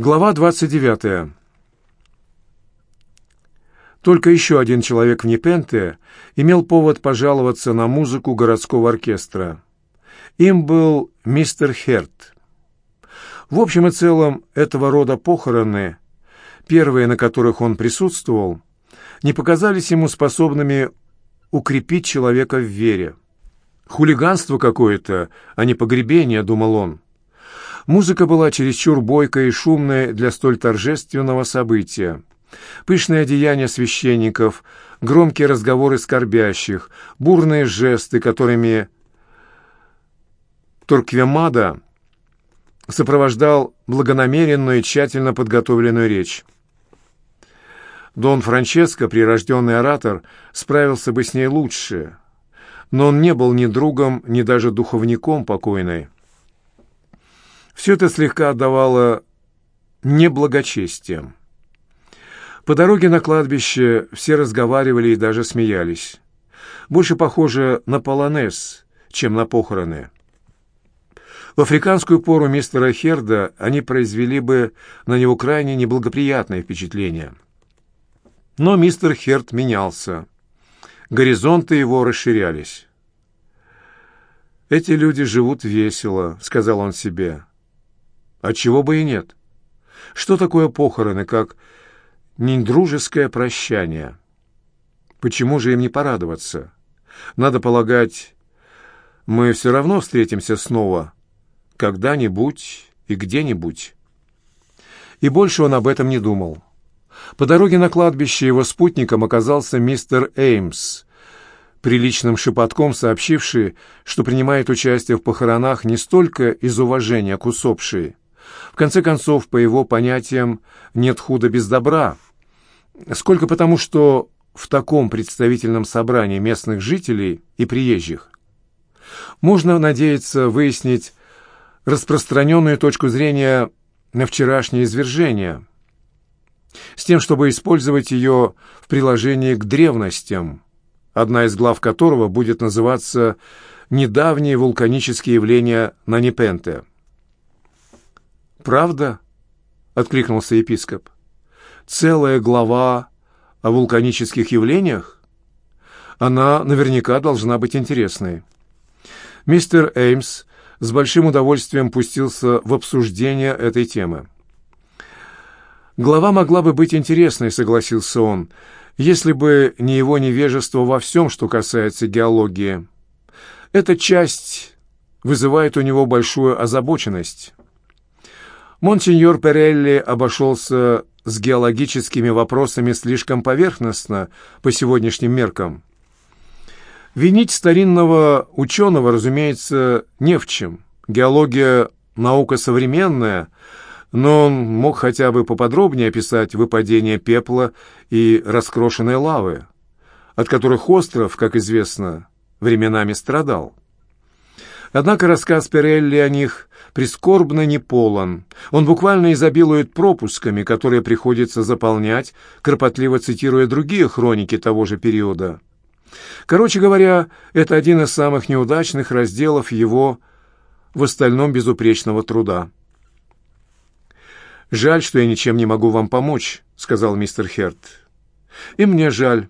Глава 29. Только еще один человек в Непенте имел повод пожаловаться на музыку городского оркестра. Им был мистер Херт. В общем и целом, этого рода похороны, первые, на которых он присутствовал, не показались ему способными укрепить человека в вере. «Хулиганство какое-то, а не погребение», — думал он. Музыка была чересчур бойкая и шумная для столь торжественного события. Пышные одеяния священников, громкие разговоры скорбящих, бурные жесты, которыми Турквемада сопровождал благонамеренную и тщательно подготовленную речь. Дон Франческо, прирожденный оратор, справился бы с ней лучше, но он не был ни другом, ни даже духовником покойной. Все это слегка отдавало неблагочестием. По дороге на кладбище все разговаривали и даже смеялись. Больше похоже на полонез, чем на похороны. В африканскую пору мистера Херда они произвели бы на него крайне неблагоприятное впечатление. Но мистер Херд менялся. Горизонты его расширялись. «Эти люди живут весело», — сказал он себе. А чего бы и нет? Что такое похороны, как недружеское прощание? Почему же им не порадоваться? Надо полагать, мы все равно встретимся снова, когда-нибудь и где-нибудь. И больше он об этом не думал. По дороге на кладбище его спутником оказался мистер Эймс, приличным шепотком сообщивший, что принимает участие в похоронах не столько из уважения к усопшей, в конце концов, по его понятиям, нет худа без добра. Сколько потому, что в таком представительном собрании местных жителей и приезжих можно надеяться выяснить распространенную точку зрения на вчерашнее извержение, с тем, чтобы использовать ее в приложении к древностям, одна из глав которого будет называться «Недавние вулканические явления на Непенте». «Правда?» — откликнулся епископ. «Целая глава о вулканических явлениях? Она наверняка должна быть интересной». Мистер Эймс с большим удовольствием пустился в обсуждение этой темы. «Глава могла бы быть интересной», — согласился он, «если бы не его невежество во всем, что касается геологии. Эта часть вызывает у него большую озабоченность». Монсеньор Перелли обошелся с геологическими вопросами слишком поверхностно по сегодняшним меркам. Винить старинного ученого, разумеется, не в чем. Геология – наука современная, но он мог хотя бы поподробнее описать выпадение пепла и раскрошенной лавы, от которых остров, как известно, временами страдал. Однако рассказ Перелли о них прискорбно не полон. Он буквально изобилует пропусками, которые приходится заполнять, кропотливо цитируя другие хроники того же периода. Короче говоря, это один из самых неудачных разделов его в остальном безупречного труда. «Жаль, что я ничем не могу вам помочь», — сказал мистер Херт. «И мне жаль.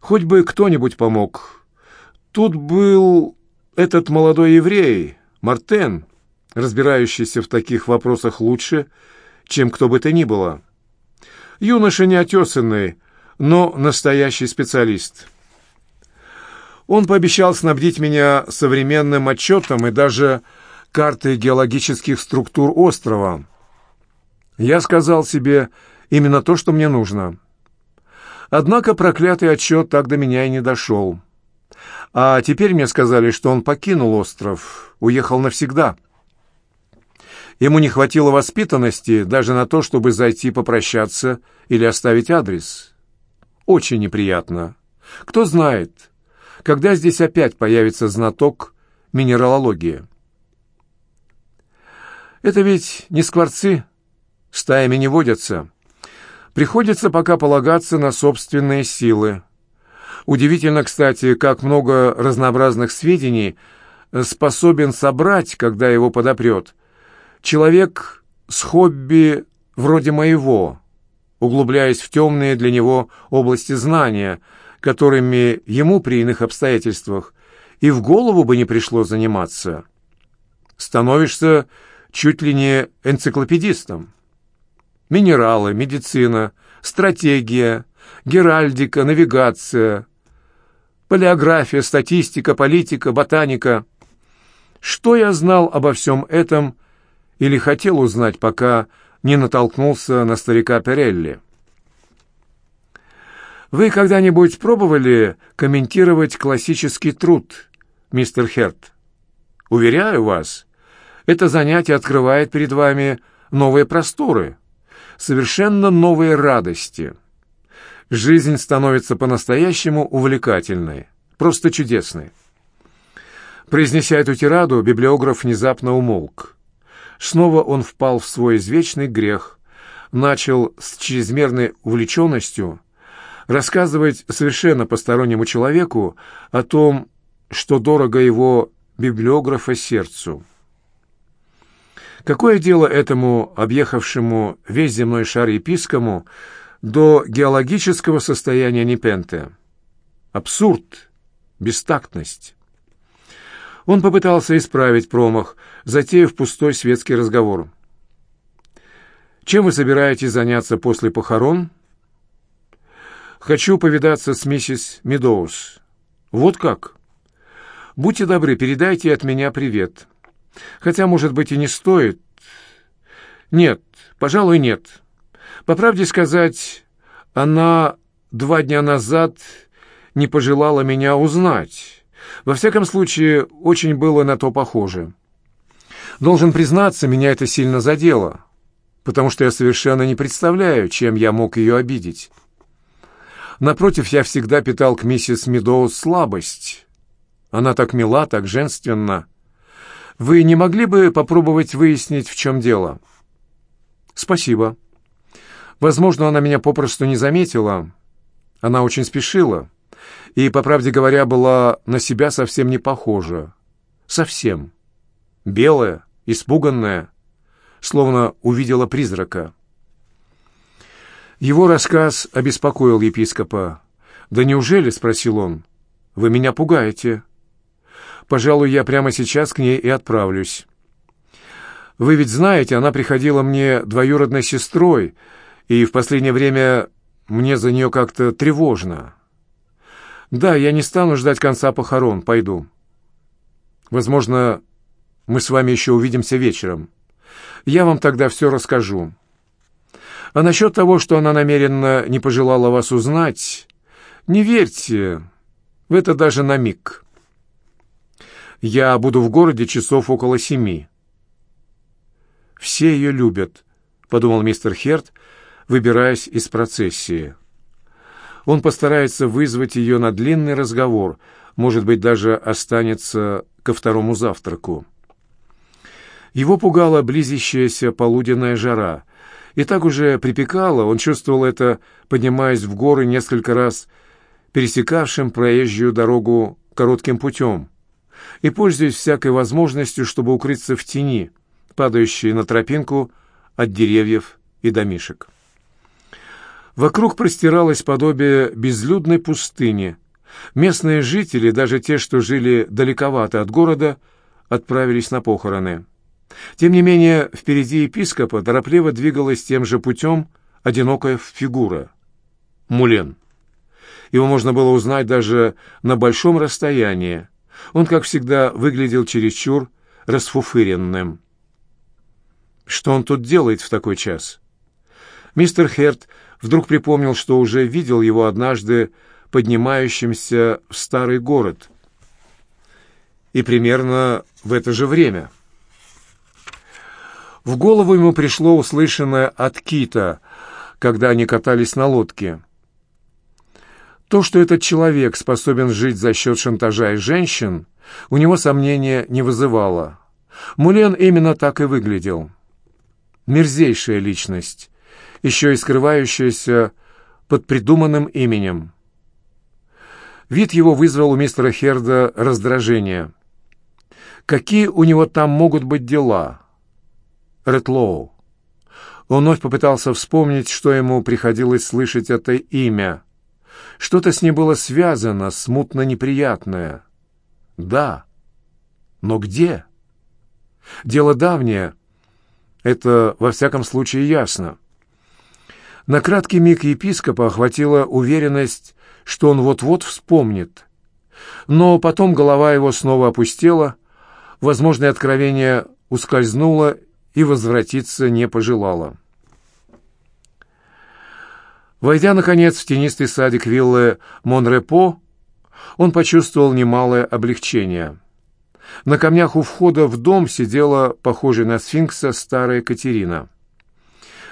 Хоть бы кто-нибудь помог. Тут был этот молодой еврей, Мартен, разбирающийся в таких вопросах лучше, чем кто бы то ни было. Юноша неотесанный, но настоящий специалист. Он пообещал снабдить меня современным отчетом и даже картой геологических структур острова. Я сказал себе именно то, что мне нужно. Однако проклятый отчет так до меня и не дошел. А теперь мне сказали, что он покинул остров, уехал навсегда. Ему не хватило воспитанности даже на то, чтобы зайти попрощаться или оставить адрес. Очень неприятно. Кто знает, когда здесь опять появится знаток минералогии. Это ведь не скворцы, стаями не водятся. Приходится пока полагаться на собственные силы. Удивительно, кстати, как много разнообразных сведений способен собрать, когда его подопрет. Человек с хобби вроде моего, углубляясь в темные для него области знания, которыми ему при иных обстоятельствах и в голову бы не пришло заниматься. Становишься чуть ли не энциклопедистом. Минералы, медицина, стратегия, геральдика, навигация, палеография, статистика, политика, ботаника. Что я знал обо всем этом или хотел узнать, пока не натолкнулся на старика Перелли? Вы когда-нибудь пробовали комментировать классический труд, мистер Херт? Уверяю вас, это занятие открывает перед вами новые просторы, совершенно новые радости. Жизнь становится по-настоящему увлекательной, просто чудесной. Произнеся эту тираду, библиограф внезапно умолк. Снова он впал в свой извечный грех, начал с чрезмерной увлеченностью рассказывать совершенно постороннему человеку о том, что дорого его библиографа сердцу. Какое дело этому, объехавшему весь земной шар епискому, до геологического состояния Непенте? Абсурд, бестактность. Он попытался исправить промах, затеяв пустой светский разговор. «Чем вы собираетесь заняться после похорон?» «Хочу повидаться с миссис Медоуз». «Вот как?» «Будьте добры, передайте от меня привет». Хотя, может быть, и не стоит. Нет, пожалуй, нет. По правде сказать, она два дня назад не пожелала меня узнать. Во всяком случае, очень было на то похоже. Должен признаться, меня это сильно задело, потому что я совершенно не представляю, чем я мог ее обидеть. Напротив, я всегда питал к миссис Медоуз слабость. Она так мила, так женственна. Вы не могли бы попробовать выяснить, в чем дело?» «Спасибо. Возможно, она меня попросту не заметила. Она очень спешила и, по правде говоря, была на себя совсем не похожа. Совсем. Белая, испуганная, словно увидела призрака. Его рассказ обеспокоил епископа. «Да неужели?» — спросил он. «Вы меня пугаете». Пожалуй, я прямо сейчас к ней и отправлюсь. Вы ведь знаете, она приходила мне двоюродной сестрой, и в последнее время мне за нее как-то тревожно. Да, я не стану ждать конца похорон, пойду. Возможно, мы с вами еще увидимся вечером. Я вам тогда все расскажу. А насчет того, что она намеренно не пожелала вас узнать, не верьте в это даже на миг». Я буду в городе часов около семи». «Все ее любят», — подумал мистер Херт, выбираясь из процессии. Он постарается вызвать ее на длинный разговор, может быть, даже останется ко второму завтраку. Его пугала близящаяся полуденная жара, и так уже припекало, он чувствовал это, поднимаясь в горы несколько раз, пересекавшим проезжую дорогу коротким путем и пользуясь всякой возможностью, чтобы укрыться в тени, падающей на тропинку от деревьев и домишек. Вокруг простиралось подобие безлюдной пустыни. Местные жители, даже те, что жили далековато от города, отправились на похороны. Тем не менее, впереди епископа торопливо двигалась тем же путем одинокая фигура — Мулен. Его можно было узнать даже на большом расстоянии, он, как всегда, выглядел чересчур расфуфыренным. Что он тут делает в такой час? Мистер Херт вдруг припомнил, что уже видел его однажды поднимающимся в старый город. И примерно в это же время. В голову ему пришло услышанное от Кита, когда они катались на лодке — то, что этот человек способен жить за счет шантажа и женщин, у него сомнения не вызывало. Мулен именно так и выглядел. Мерзейшая личность, еще и скрывающаяся под придуманным именем. Вид его вызвал у мистера Херда раздражение. Какие у него там могут быть дела? Ретлоу. Он вновь попытался вспомнить, что ему приходилось слышать это имя. Что-то с ним было связано, смутно неприятное. Да, но где? Дело давнее, это во всяком случае ясно. На краткий миг епископа охватила уверенность, что он вот-вот вспомнит. Но потом голова его снова опустела, возможное откровение ускользнуло и возвратиться не пожелало. Войдя, наконец, в тенистый садик виллы Монрепо, он почувствовал немалое облегчение. На камнях у входа в дом сидела, похожая на сфинкса, старая Катерина.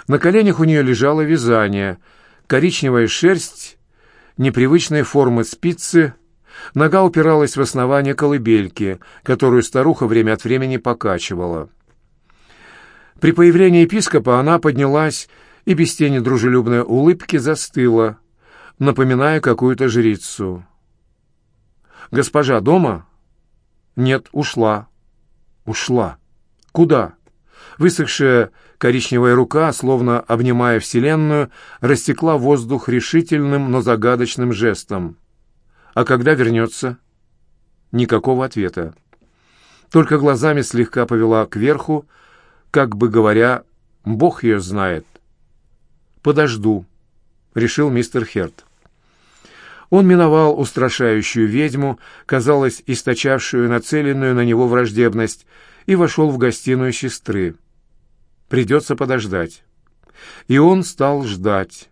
На коленях у нее лежало вязание, коричневая шерсть, непривычной формы спицы, нога упиралась в основание колыбельки, которую старуха время от времени покачивала. При появлении епископа она поднялась и без тени дружелюбной улыбки застыла, напоминая какую-то жрицу. «Госпожа дома?» «Нет, ушла». «Ушла. Куда?» Высохшая коричневая рука, словно обнимая Вселенную, растекла воздух решительным, но загадочным жестом. «А когда вернется?» Никакого ответа. Только глазами слегка повела кверху, как бы говоря, «Бог ее знает». «Подожду», — решил мистер Херт. Он миновал устрашающую ведьму, казалось, источавшую нацеленную на него враждебность, и вошел в гостиную сестры. Придется подождать. И он стал ждать.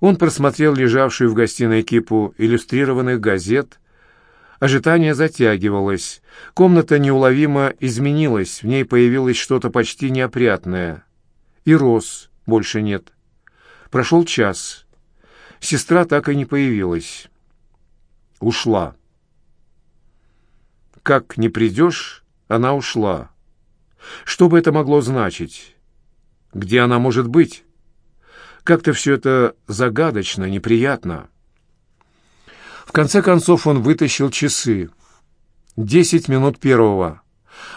Он просмотрел лежавшую в гостиной кипу иллюстрированных газет. Ожидание затягивалось. Комната неуловимо изменилась, в ней появилось что-то почти неопрятное. И роз больше нет. Прошел час. Сестра так и не появилась. Ушла. Как не придешь, она ушла. Что бы это могло значить? Где она может быть? Как-то все это загадочно, неприятно. В конце концов он вытащил часы. Десять минут первого.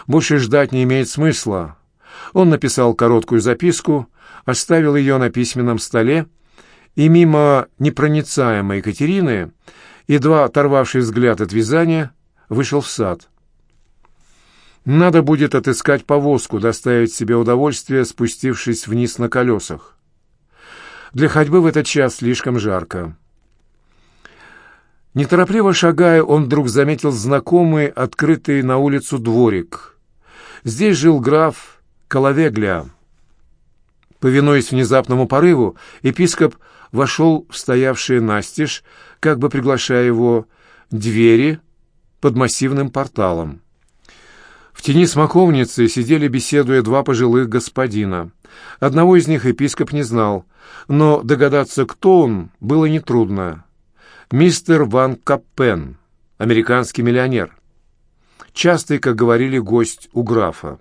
Больше ждать не имеет смысла. Он написал короткую записку, оставил ее на письменном столе и мимо непроницаемой Екатерины, едва оторвавший взгляд от вязания, вышел в сад. Надо будет отыскать повозку, доставить себе удовольствие, спустившись вниз на колесах. Для ходьбы в этот час слишком жарко. Неторопливо шагая, он вдруг заметил знакомый, открытый на улицу дворик. Здесь жил граф Коловегля. Повинуясь внезапному порыву, епископ вошел в стоявшие настежь, как бы приглашая его, двери под массивным порталом. В тени смоковницы сидели, беседуя, два пожилых господина. Одного из них епископ не знал, но догадаться, кто он, было нетрудно. Мистер Ван Каппен, американский миллионер. Частый, как говорили, гость у графа.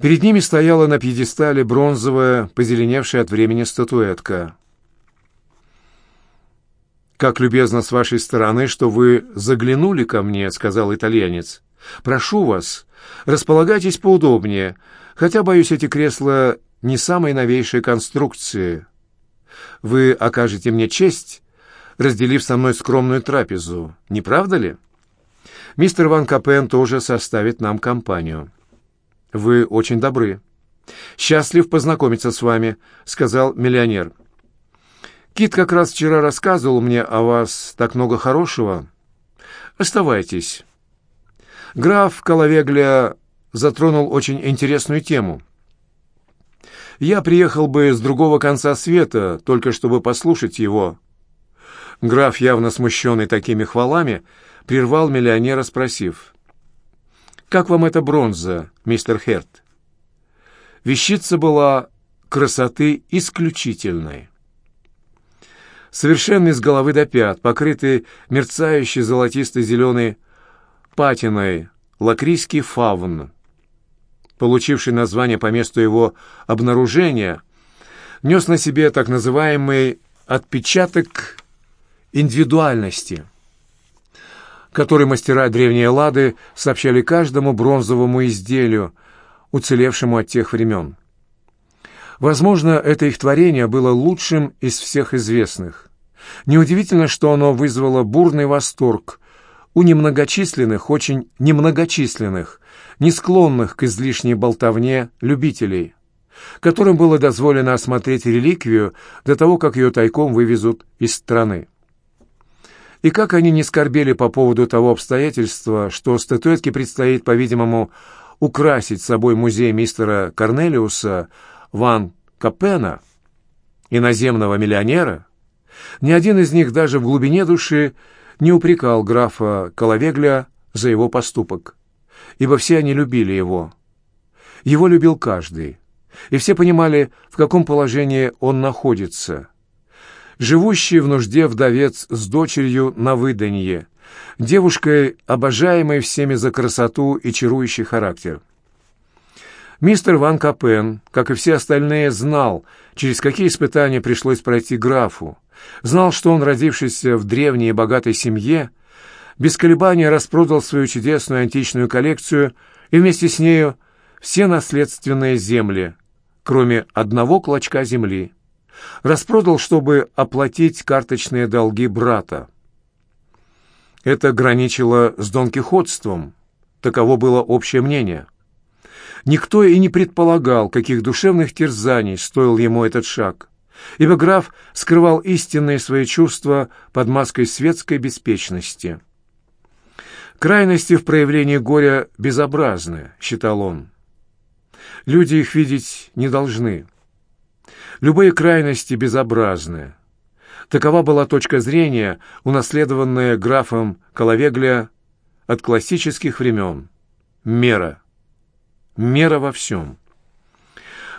Перед ними стояла на пьедестале бронзовая, позеленевшая от времени статуэтка. «Как любезно с вашей стороны, что вы заглянули ко мне», — сказал итальянец. «Прошу вас, располагайтесь поудобнее, хотя, боюсь, эти кресла не самой новейшей конструкции. Вы окажете мне честь, разделив со мной скромную трапезу, не правда ли? Мистер Ван Капен тоже составит нам компанию». «Вы очень добры». «Счастлив познакомиться с вами», — сказал миллионер. «Кит как раз вчера рассказывал мне о вас так много хорошего. Оставайтесь». Граф Коловегля затронул очень интересную тему. «Я приехал бы с другого конца света, только чтобы послушать его». Граф, явно смущенный такими хвалами, прервал миллионера, спросив — как вам эта бронза, мистер Херт? Вещица была красоты исключительной. Совершенный с головы до пят, покрытый мерцающей золотисто-зеленой патиной, лакрийский фавн, получивший название по месту его обнаружения, нес на себе так называемый отпечаток индивидуальности – который мастера древней Лады сообщали каждому бронзовому изделию, уцелевшему от тех времен. Возможно, это их творение было лучшим из всех известных. Неудивительно, что оно вызвало бурный восторг у немногочисленных, очень немногочисленных, не склонных к излишней болтовне любителей, которым было дозволено осмотреть реликвию до того, как ее тайком вывезут из страны. И как они не скорбели по поводу того обстоятельства, что статуэтке предстоит, по-видимому, украсить собой музей мистера Корнелиуса Ван Капена, иноземного миллионера, ни один из них даже в глубине души не упрекал графа Коловегля за его поступок, ибо все они любили его. Его любил каждый, и все понимали, в каком положении он находится. Живущий в нужде вдовец с дочерью на выданье, девушкой, обожаемой всеми за красоту и чарующий характер. Мистер Ван Капен, как и все остальные, знал, через какие испытания пришлось пройти графу, знал, что он, родившийся в древней и богатой семье, без колебания распродал свою чудесную античную коллекцию и вместе с нею все наследственные земли, кроме одного клочка земли. Распродал, чтобы оплатить карточные долги брата. Это граничило с донкихотством, таково было общее мнение. Никто и не предполагал, каких душевных терзаний стоил ему этот шаг, ибо граф скрывал истинные свои чувства под маской светской беспечности. «Крайности в проявлении горя безобразны», — считал он. «Люди их видеть не должны. Любые крайности безобразны». Такова была точка зрения, унаследованная графом Коловегля от классических времен. Мера мера во всем.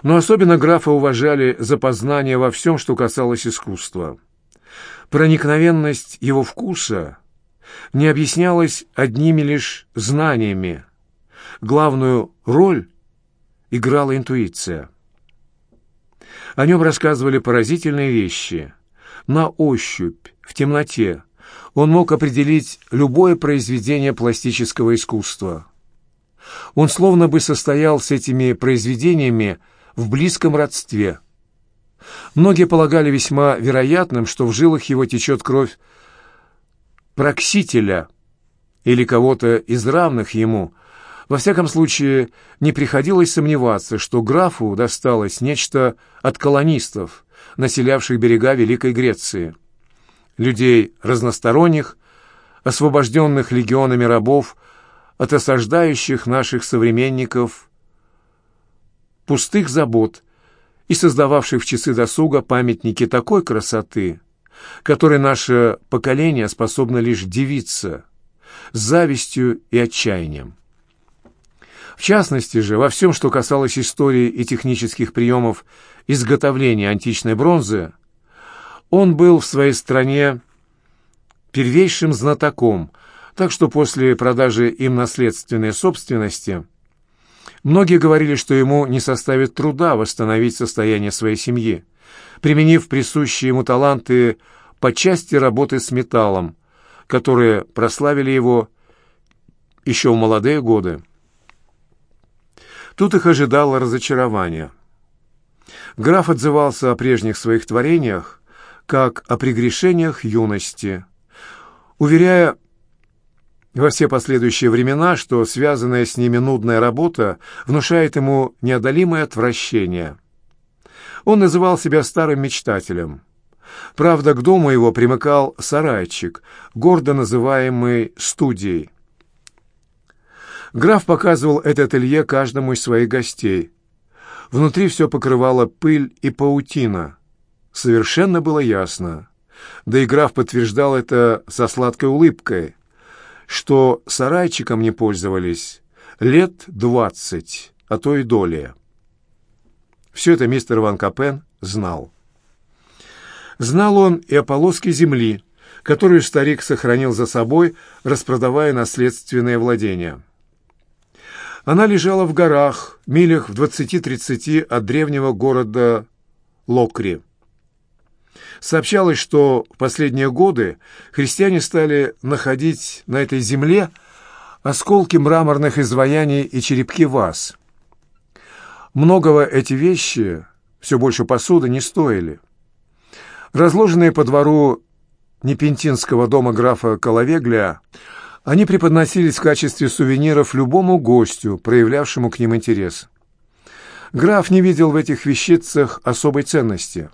Но особенно графа уважали за познание во всем, что касалось искусства. Проникновенность его вкуса не объяснялась одними лишь знаниями. Главную роль играла интуиция. О нем рассказывали поразительные вещи. На ощупь, в темноте, он мог определить любое произведение пластического искусства – он словно бы состоял с этими произведениями в близком родстве. Многие полагали весьма вероятным, что в жилах его течет кровь проксителя или кого-то из равных ему. Во всяком случае, не приходилось сомневаться, что графу досталось нечто от колонистов, населявших берега Великой Греции. Людей разносторонних, освобожденных легионами рабов, от осаждающих наших современников пустых забот и создававших в часы досуга памятники такой красоты, которой наше поколение способно лишь дивиться, завистью и отчаянием. В частности же, во всем, что касалось истории и технических приемов изготовления античной бронзы, он был в своей стране первейшим знатоком – так что после продажи им наследственной собственности многие говорили, что ему не составит труда восстановить состояние своей семьи, применив присущие ему таланты по части работы с металлом, которые прославили его еще в молодые годы. Тут их ожидало разочарование. Граф отзывался о прежних своих творениях, как о прегрешениях юности, уверяя во все последующие времена, что связанная с ними нудная работа внушает ему неодолимое отвращение. Он называл себя старым мечтателем. Правда, к дому его примыкал сарайчик, гордо называемый студией. Граф показывал это ателье каждому из своих гостей. Внутри все покрывало пыль и паутина. Совершенно было ясно. Да и граф подтверждал это со сладкой улыбкой что сарайчиком не пользовались лет двадцать, а то и долее. Все это мистер Ван Капен знал. Знал он и о полоске земли, которую старик сохранил за собой, распродавая наследственные владения. Она лежала в горах, милях в двадцати-тридцати от древнего города Локри. Сообщалось, что в последние годы христиане стали находить на этой земле осколки мраморных изваяний и черепки ваз. Многого эти вещи, все больше посуды, не стоили. Разложенные по двору Непентинского дома графа Коловегля, они преподносились в качестве сувениров любому гостю, проявлявшему к ним интерес. Граф не видел в этих вещицах особой ценности.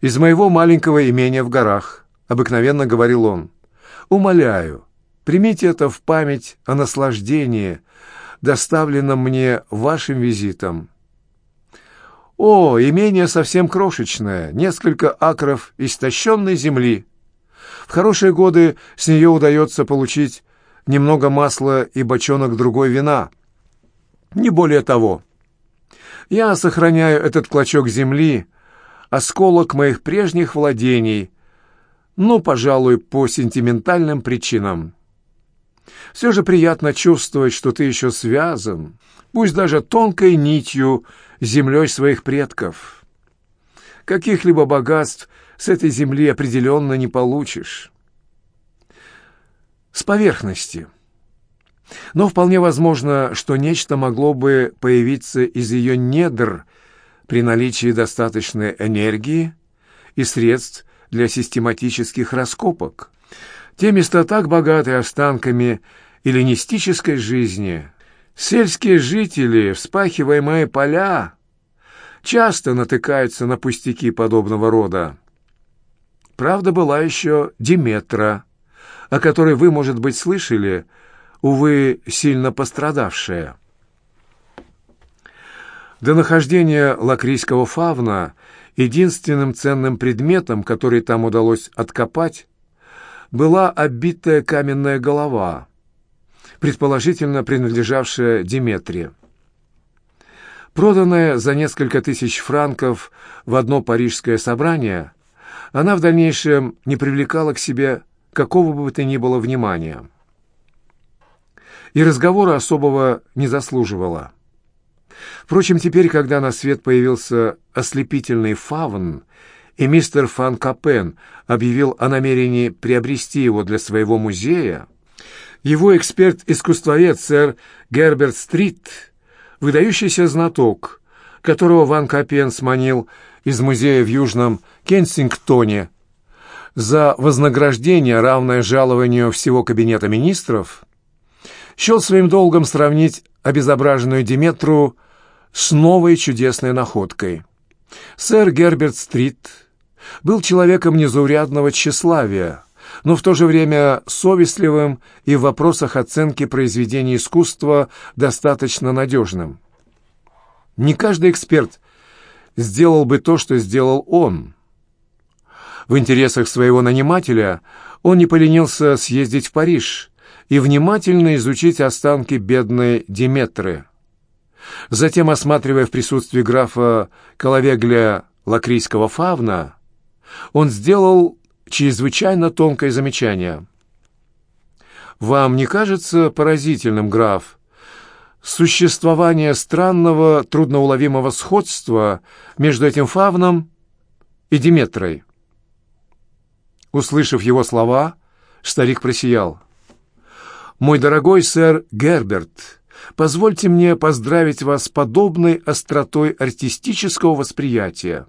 «Из моего маленького имения в горах», — обыкновенно говорил он, — «умоляю, примите это в память о наслаждении, доставленном мне вашим визитом». «О, имение совсем крошечное, несколько акров истощенной земли. В хорошие годы с нее удается получить немного масла и бочонок другой вина. Не более того. Я сохраняю этот клочок земли, осколок моих прежних владений, но, пожалуй, по сентиментальным причинам. Все же приятно чувствовать, что ты еще связан, пусть даже тонкой нитью, землей своих предков. Каких-либо богатств с этой земли определенно не получишь. С поверхности. Но вполне возможно, что нечто могло бы появиться из ее недр при наличии достаточной энергии и средств для систематических раскопок. Те места так богаты останками эллинистической жизни. Сельские жители, вспахивая мои поля, часто натыкаются на пустяки подобного рода. Правда, была еще Диметра, о которой вы, может быть, слышали, увы, сильно пострадавшая. До нахождения лакрийского фавна единственным ценным предметом, который там удалось откопать, была оббитая каменная голова, предположительно принадлежавшая Диметре. Проданная за несколько тысяч франков в одно парижское собрание, она в дальнейшем не привлекала к себе какого бы то ни было внимания. И разговора особого не заслуживала. Впрочем, теперь, когда на свет появился ослепительный фавн, и мистер Фан Капен объявил о намерении приобрести его для своего музея, его эксперт-искусствовед сэр Герберт Стрит, выдающийся знаток, которого Ван Капен сманил из музея в Южном Кенсингтоне за вознаграждение, равное жалованию всего кабинета министров, счел своим долгом сравнить обезображенную Диметру с новой чудесной находкой. Сэр Герберт Стрит был человеком незаурядного тщеславия, но в то же время совестливым и в вопросах оценки произведений искусства достаточно надежным. Не каждый эксперт сделал бы то, что сделал он. В интересах своего нанимателя он не поленился съездить в Париж и внимательно изучить останки бедной Диметры – Затем, осматривая в присутствии графа Коловегля лакрийского фавна, он сделал чрезвычайно тонкое замечание. «Вам не кажется поразительным, граф, существование странного, трудноуловимого сходства между этим фавном и Диметрой?» Услышав его слова, старик просиял. «Мой дорогой сэр Герберт», Позвольте мне поздравить вас с подобной остротой артистического восприятия.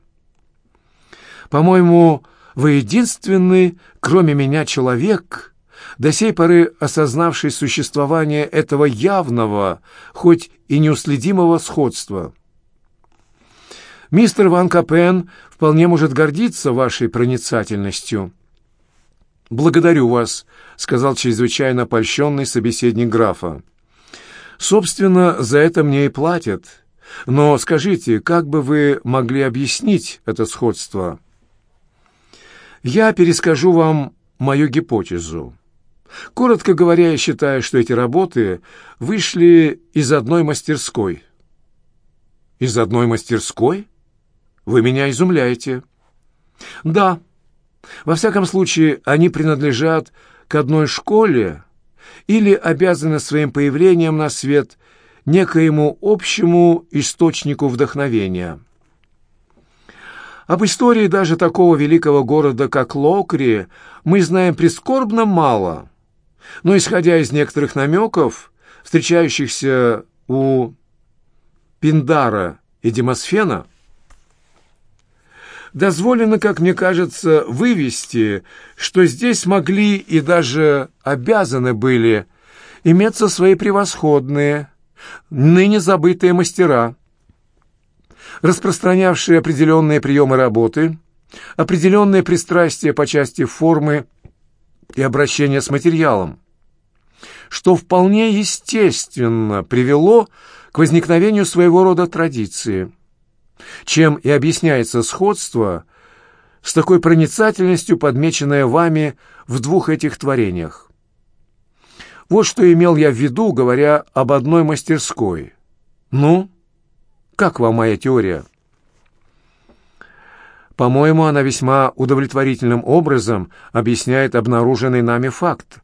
По-моему, вы единственный, кроме меня, человек, до сей поры осознавший существование этого явного, хоть и неуследимого сходства. Мистер Ван Капен вполне может гордиться вашей проницательностью. «Благодарю вас», — сказал чрезвычайно польщенный собеседник графа. Собственно, за это мне и платят. Но скажите, как бы вы могли объяснить это сходство? Я перескажу вам мою гипотезу. Коротко говоря, я считаю, что эти работы вышли из одной мастерской. Из одной мастерской? Вы меня изумляете. Да. Во всяком случае, они принадлежат к одной школе, или обязаны своим появлением на свет некоему общему источнику вдохновения. Об истории даже такого великого города, как Локри, мы знаем прискорбно мало, но, исходя из некоторых намеков, встречающихся у Пиндара и Демосфена? Дозволено, как мне кажется, вывести, что здесь могли и даже обязаны были иметься свои превосходные, ныне забытые мастера, распространявшие определенные приемы работы, определенные пристрастия по части формы и обращения с материалом, что вполне естественно привело к возникновению своего рода традиции, чем и объясняется сходство с такой проницательностью, подмеченное вами в двух этих творениях. Вот что имел я в виду, говоря об одной мастерской. Ну, как вам моя теория? По-моему, она весьма удовлетворительным образом объясняет обнаруженный нами факт.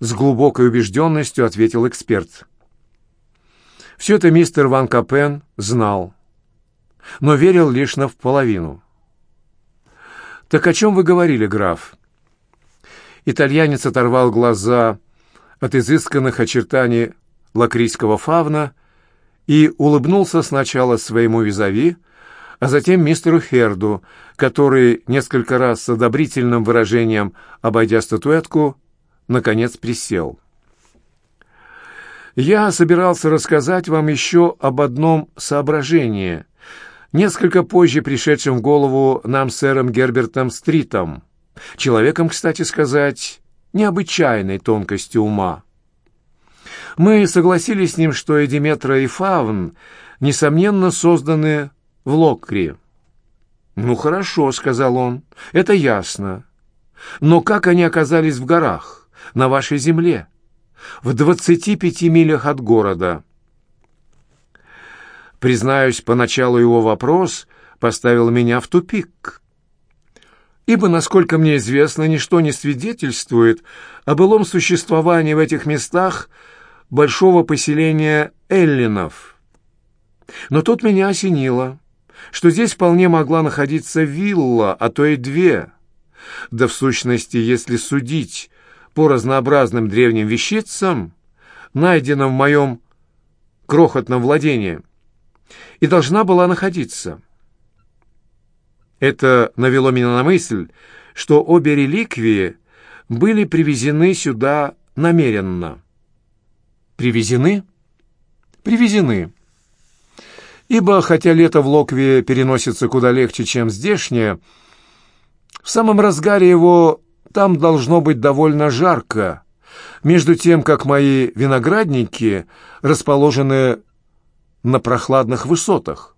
С глубокой убежденностью ответил эксперт. Все это мистер Ван Капен знал, но верил лишь наполовину. «Так о чем вы говорили, граф?» Итальянец оторвал глаза от изысканных очертаний лакрийского фавна и улыбнулся сначала своему визави, а затем мистеру Херду, который несколько раз с одобрительным выражением, обойдя статуэтку, наконец присел. «Я собирался рассказать вам еще об одном соображении, несколько позже пришедшем в голову нам сэром Гербертом Стритом, человеком, кстати сказать, необычайной тонкости ума. Мы согласились с ним, что и Диметра, и Фавн, несомненно, созданы в Локкри. «Ну, хорошо», — сказал он, — «это ясно. Но как они оказались в горах, на вашей земле, в двадцати пяти милях от города?» Признаюсь, поначалу его вопрос поставил меня в тупик ибо, насколько мне известно, ничто не свидетельствует о былом существовании в этих местах большого поселения эллинов. Но тут меня осенило, что здесь вполне могла находиться вилла, а то и две. Да в сущности, если судить по разнообразным древним вещицам, найденным в моем крохотном владении, и должна была находиться – это навело меня на мысль, что обе реликвии были привезены сюда намеренно. Привезены? Привезены. Ибо, хотя лето в Локве переносится куда легче, чем здешнее, в самом разгаре его там должно быть довольно жарко, между тем, как мои виноградники расположены на прохладных высотах.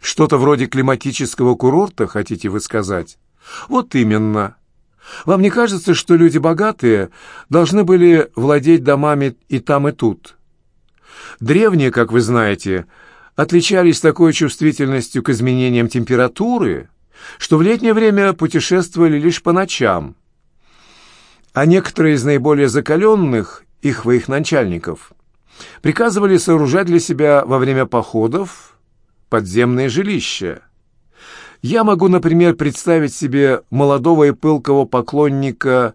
Что-то вроде климатического курорта, хотите вы сказать? Вот именно. Вам не кажется, что люди богатые должны были владеть домами и там, и тут? Древние, как вы знаете, отличались такой чувствительностью к изменениям температуры, что в летнее время путешествовали лишь по ночам. А некоторые из наиболее закаленных, их начальников, приказывали сооружать для себя во время походов подземное жилище. Я могу, например, представить себе молодого и пылкого поклонника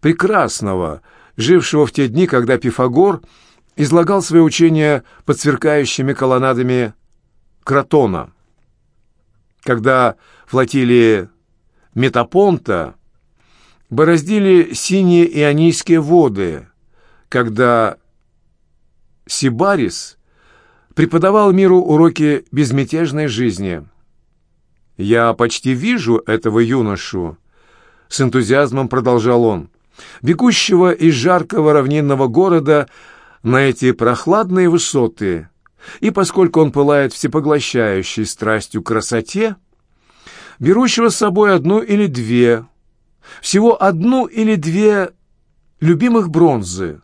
прекрасного, жившего в те дни, когда Пифагор излагал свои учения под сверкающими колоннадами Кротона. Когда флотилии Метапонта бороздили синие ионийские воды, когда Сибарис преподавал миру уроки безмятежной жизни. «Я почти вижу этого юношу», — с энтузиазмом продолжал он, «бегущего из жаркого равнинного города на эти прохладные высоты, и поскольку он пылает всепоглощающей страстью красоте, берущего с собой одну или две, всего одну или две любимых бронзы,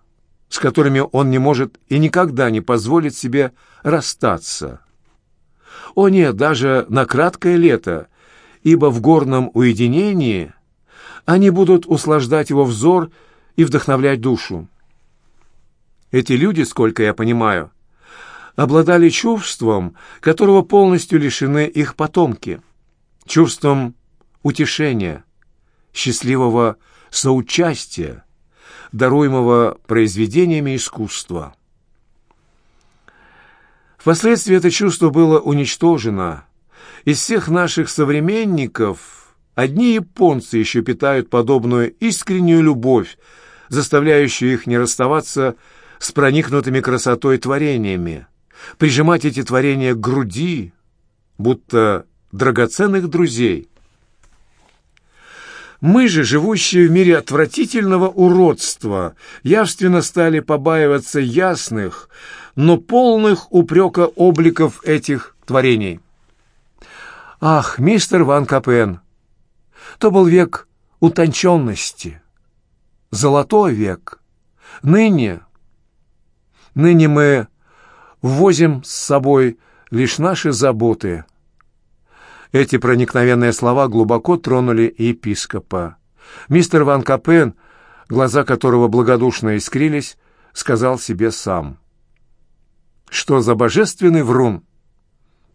с которыми он не может и никогда не позволит себе расстаться. О нет, даже на краткое лето, ибо в горном уединении они будут услаждать его взор и вдохновлять душу. Эти люди, сколько я понимаю, обладали чувством, которого полностью лишены их потомки, чувством утешения, счастливого соучастия, даруемого произведениями искусства. Впоследствии это чувство было уничтожено. Из всех наших современников одни японцы еще питают подобную искреннюю любовь, заставляющую их не расставаться с проникнутыми красотой творениями, прижимать эти творения к груди, будто драгоценных друзей. Мы же, живущие в мире отвратительного уродства, явственно стали побаиваться ясных, но полных упрека обликов этих творений. Ах, мистер Ван Капен! То был век утонченности, золотой век. Ныне, ныне мы ввозим с собой лишь наши заботы. Эти проникновенные слова глубоко тронули епископа. Мистер Ван Капен, глаза которого благодушно искрились, сказал себе сам. «Что за божественный врун?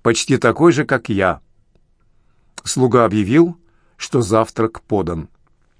Почти такой же, как я». Слуга объявил, что завтрак подан.